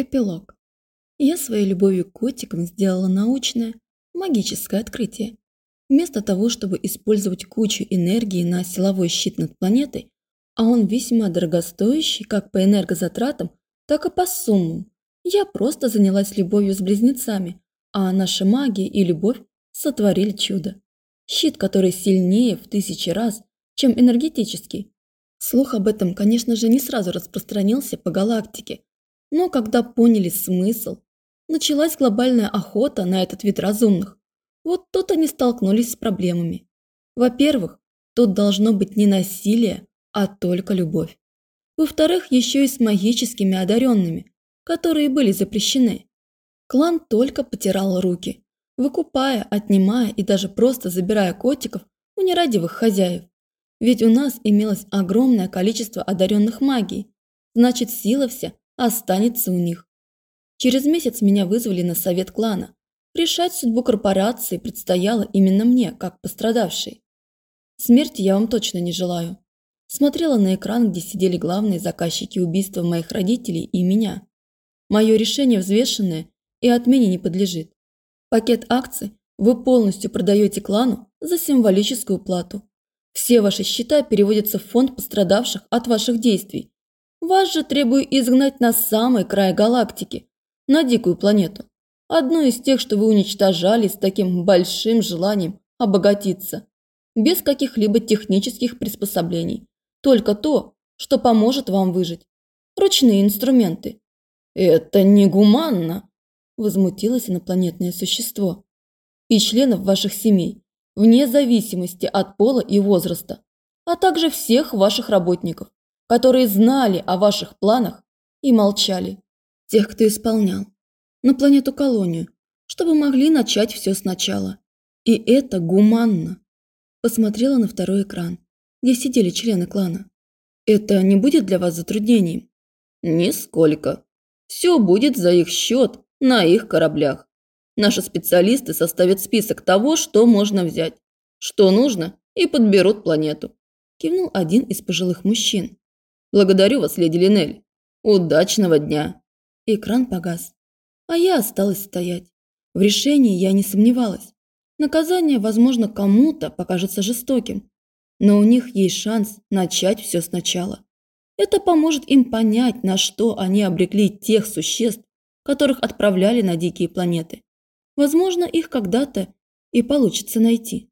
Эпилог. Я своей любовью к котикам сделала научное, магическое открытие. Вместо того, чтобы использовать кучу энергии на силовой щит над планетой, а он весьма дорогостоящий как по энергозатратам, так и по суммам, я просто занялась любовью с близнецами, а наша магия и любовь сотворили чудо. Щит, который сильнее в тысячи раз, чем энергетический. Слух об этом, конечно же, не сразу распространился по галактике, но когда поняли смысл, началась глобальная охота на этот вид разумных. Вот тут они столкнулись с проблемами. Во-первых, тут должно быть не насилие, а только любовь. Во-вторых, еще и с магическими одаренными, которые были запрещены. Клан только потирал руки, выкупая, отнимая и даже просто забирая котиков у нерадивых хозяев. Ведь у нас имелось огромное количество одаренных магий, значит сила вся останется у них. Через месяц меня вызвали на совет клана. Решать судьбу корпорации предстояло именно мне, как пострадавшей. Смерти я вам точно не желаю. Смотрела на экран, где сидели главные заказчики убийства моих родителей и меня. Мое решение взвешенное и отмене не подлежит. Пакет акций вы полностью продаете клану за символическую плату. Все ваши счета переводятся в фонд пострадавших от ваших действий вас же требую изгнать на самый край галактики, на дикую планету. Одну из тех, что вы уничтожали с таким большим желанием обогатиться, без каких-либо технических приспособлений. Только то, что поможет вам выжить. Ручные инструменты. Это негуманно, возмутилось инопланетное существо. И членов ваших семей, вне зависимости от пола и возраста, а также всех ваших работников которые знали о ваших планах и молчали. Тех, кто исполнял. На планету-колонию, чтобы могли начать все сначала. И это гуманно. Посмотрела на второй экран, где сидели члены клана. Это не будет для вас затруднением? Нисколько. Все будет за их счет на их кораблях. Наши специалисты составят список того, что можно взять, что нужно, и подберут планету. Кивнул один из пожилых мужчин. Благодарю вас, леди Линель. Удачного дня. Экран погас. А я осталась стоять. В решении я не сомневалась. Наказание, возможно, кому-то покажется жестоким, но у них есть шанс начать все сначала. Это поможет им понять, на что они обрекли тех существ, которых отправляли на дикие планеты. Возможно, их когда-то и получится найти.